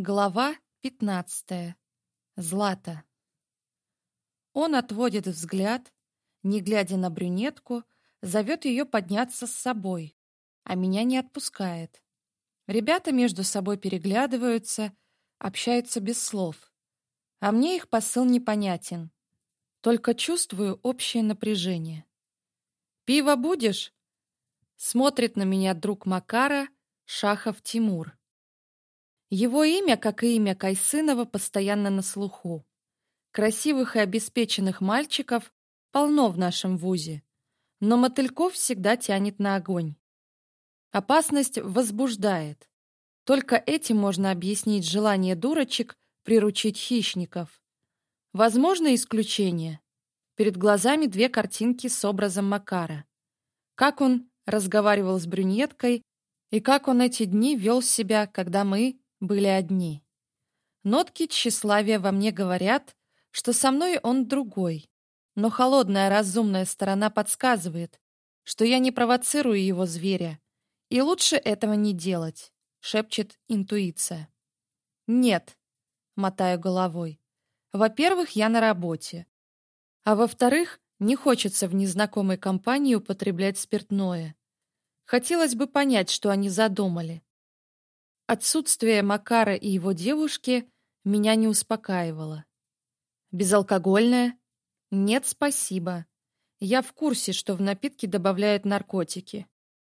Глава 15. Злата. Он отводит взгляд, не глядя на брюнетку, зовет ее подняться с собой, а меня не отпускает. Ребята между собой переглядываются, общаются без слов. А мне их посыл непонятен. Только чувствую общее напряжение. «Пиво будешь?» Смотрит на меня друг Макара, Шахов Тимур. Его имя, как и имя Кайсынова, постоянно на слуху. Красивых и обеспеченных мальчиков полно в нашем вузе, но Мотыльков всегда тянет на огонь. Опасность возбуждает. Только этим можно объяснить желание дурочек приручить хищников. Возможно исключение. Перед глазами две картинки с образом Макара. Как он разговаривал с брюнеткой и как он эти дни вел себя, когда мы были одни. Нотки тщеславия во мне говорят, что со мной он другой, но холодная разумная сторона подсказывает, что я не провоцирую его зверя, и лучше этого не делать, шепчет интуиция. Нет, мотаю головой. Во-первых, я на работе. А во-вторых, не хочется в незнакомой компании употреблять спиртное. Хотелось бы понять, что они задумали. Отсутствие Макара и его девушки меня не успокаивало. Безалкогольное? Нет, спасибо. Я в курсе, что в напитки добавляют наркотики.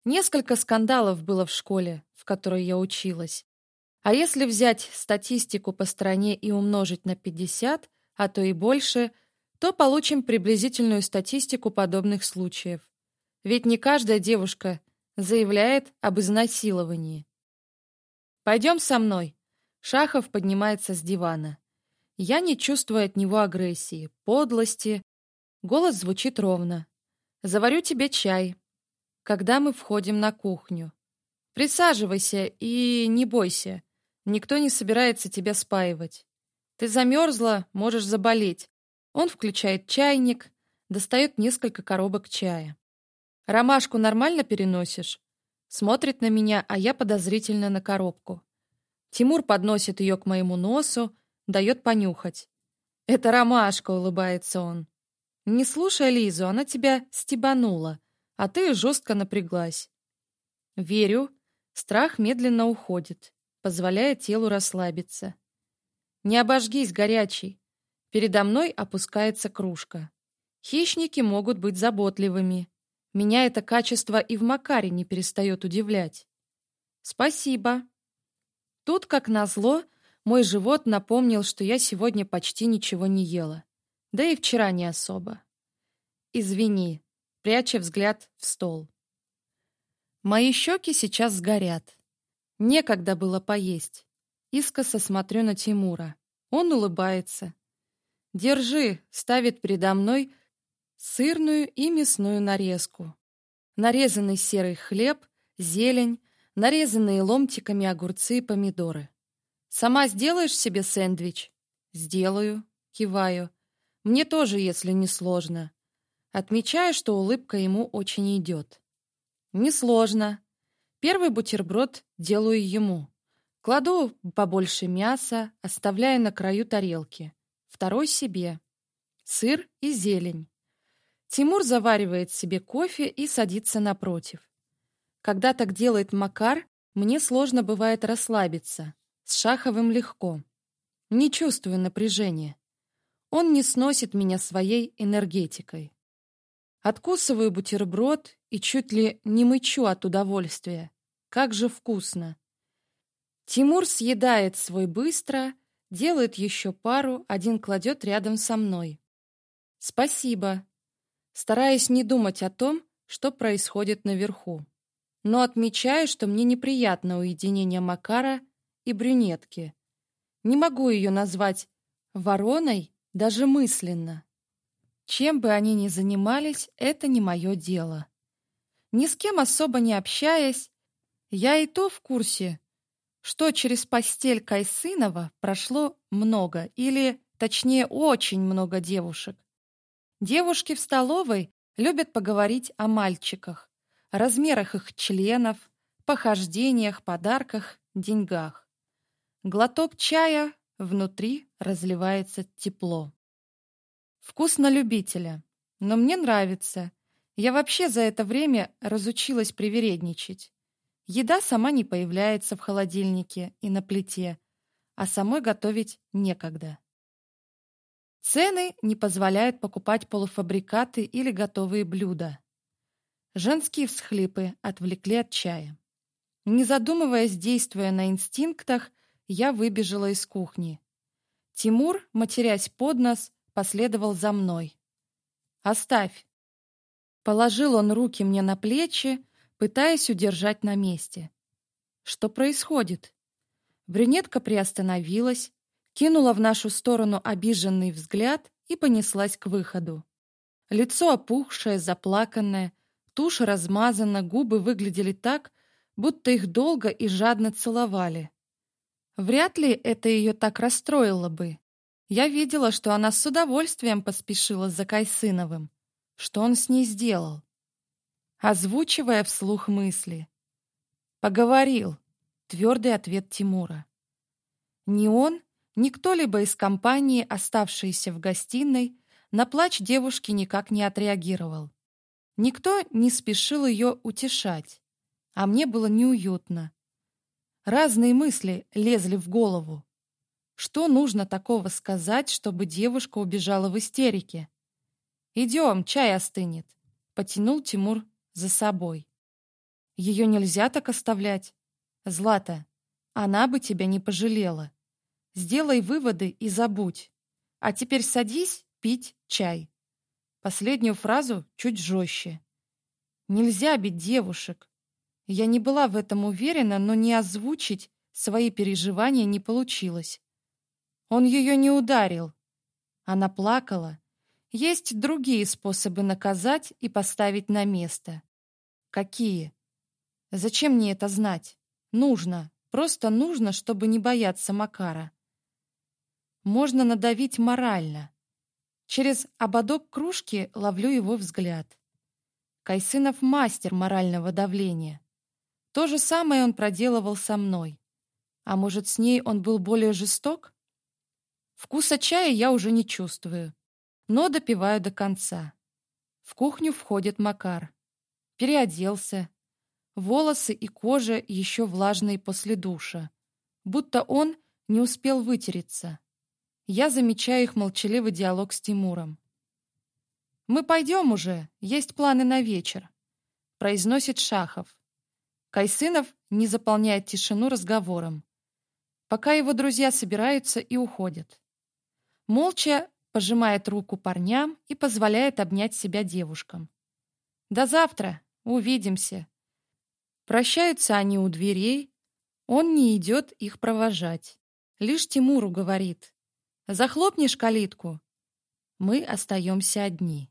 Несколько скандалов было в школе, в которой я училась. А если взять статистику по стране и умножить на 50, а то и больше, то получим приблизительную статистику подобных случаев. Ведь не каждая девушка заявляет об изнасиловании. Пойдем со мной. Шахов поднимается с дивана. Я не чувствую от него агрессии, подлости. Голос звучит ровно. Заварю тебе чай. Когда мы входим на кухню. Присаживайся и не бойся. Никто не собирается тебя спаивать. Ты замерзла, можешь заболеть. Он включает чайник, достает несколько коробок чая. Ромашку нормально переносишь? смотрит на меня, а я подозрительно на коробку. Тимур подносит ее к моему носу, дает понюхать. «Это ромашка», — улыбается он. «Не слушай Лизу, она тебя стебанула, а ты жестко напряглась». «Верю». Страх медленно уходит, позволяя телу расслабиться. «Не обожгись, горячий». Передо мной опускается кружка. Хищники могут быть заботливыми, меня это качество и в Макаре не перестает удивлять. Спасибо. Тут, как назло, мой живот напомнил, что я сегодня почти ничего не ела. Да и вчера не особо. Извини, пряча взгляд в стол. Мои щеки сейчас сгорят. Некогда было поесть. Искоса смотрю на Тимура. Он улыбается. «Держи», — ставит передо мной сырную и мясную нарезку, нарезанный серый хлеб, зелень, нарезанные ломтиками огурцы и помидоры. «Сама сделаешь себе сэндвич?» «Сделаю», — киваю. «Мне тоже, если не сложно». Отмечаю, что улыбка ему очень идет. «Несложно. Первый бутерброд делаю ему. Кладу побольше мяса, оставляя на краю тарелки. Второй себе. Сыр и зелень. Тимур заваривает себе кофе и садится напротив. Когда так делает Макар, мне сложно бывает расслабиться. С Шаховым легко. Не чувствую напряжения. Он не сносит меня своей энергетикой. Откусываю бутерброд и чуть ли не мычу от удовольствия. Как же вкусно! Тимур съедает свой быстро, делает еще пару, один кладет рядом со мной. «Спасибо», стараясь не думать о том, что происходит наверху. Но отмечаю, что мне неприятно уединение Макара и брюнетки. Не могу ее назвать вороной даже мысленно. Чем бы они ни занимались, это не мое дело. Ни с кем особо не общаясь, я и то в курсе, что через постель Кайсынова прошло много, или, точнее, очень много девушек. Девушки в столовой любят поговорить о мальчиках, размерах их членов, похождениях, подарках, деньгах. Глоток чая, внутри разливается тепло. Вкусно любителя, но мне нравится. Я вообще за это время разучилась привередничать. Еда сама не появляется в холодильнике и на плите, а самой готовить некогда. Цены не позволяют покупать полуфабрикаты или готовые блюда. Женские всхлипы отвлекли от чая. Не задумываясь, действуя на инстинктах, я выбежала из кухни. Тимур, матерясь под нос, последовал за мной. «Оставь!» Положил он руки мне на плечи, пытаясь удержать на месте. Что происходит? Брюнетка приостановилась, кинула в нашу сторону обиженный взгляд и понеслась к выходу. Лицо опухшее, заплаканное, тушь размазана, губы выглядели так, будто их долго и жадно целовали. Вряд ли это ее так расстроило бы. Я видела, что она с удовольствием поспешила за Кайсыновым. Что он с ней сделал? Озвучивая вслух мысли. «Поговорил», — твердый ответ Тимура. «Не он, Никто либо из компании, оставшейся в гостиной, на плач девушки никак не отреагировал. Никто не спешил ее утешать, а мне было неуютно. Разные мысли лезли в голову. Что нужно такого сказать, чтобы девушка убежала в истерике? «Идем, чай остынет», — потянул Тимур за собой. «Ее нельзя так оставлять. Злата, она бы тебя не пожалела». Сделай выводы и забудь. А теперь садись пить чай. Последнюю фразу чуть жестче. Нельзя бить девушек. Я не была в этом уверена, но не озвучить свои переживания не получилось. Он ее не ударил. Она плакала. Есть другие способы наказать и поставить на место. Какие? Зачем мне это знать? Нужно. Просто нужно, чтобы не бояться Макара можно надавить морально. Через ободок кружки ловлю его взгляд. Кайсынов мастер морального давления. То же самое он проделывал со мной. А может, с ней он был более жесток? Вкуса чая я уже не чувствую, но допиваю до конца. В кухню входит Макар. Переоделся. Волосы и кожа еще влажные после душа. Будто он не успел вытереться. Я замечаю их молчаливый диалог с Тимуром. «Мы пойдем уже, есть планы на вечер», — произносит Шахов. Кайсынов не заполняет тишину разговором, пока его друзья собираются и уходят. Молча пожимает руку парням и позволяет обнять себя девушкам. «До завтра, увидимся». Прощаются они у дверей, он не идет их провожать. Лишь Тимуру говорит — Захлопни шкалитку. Мы остаемся одни.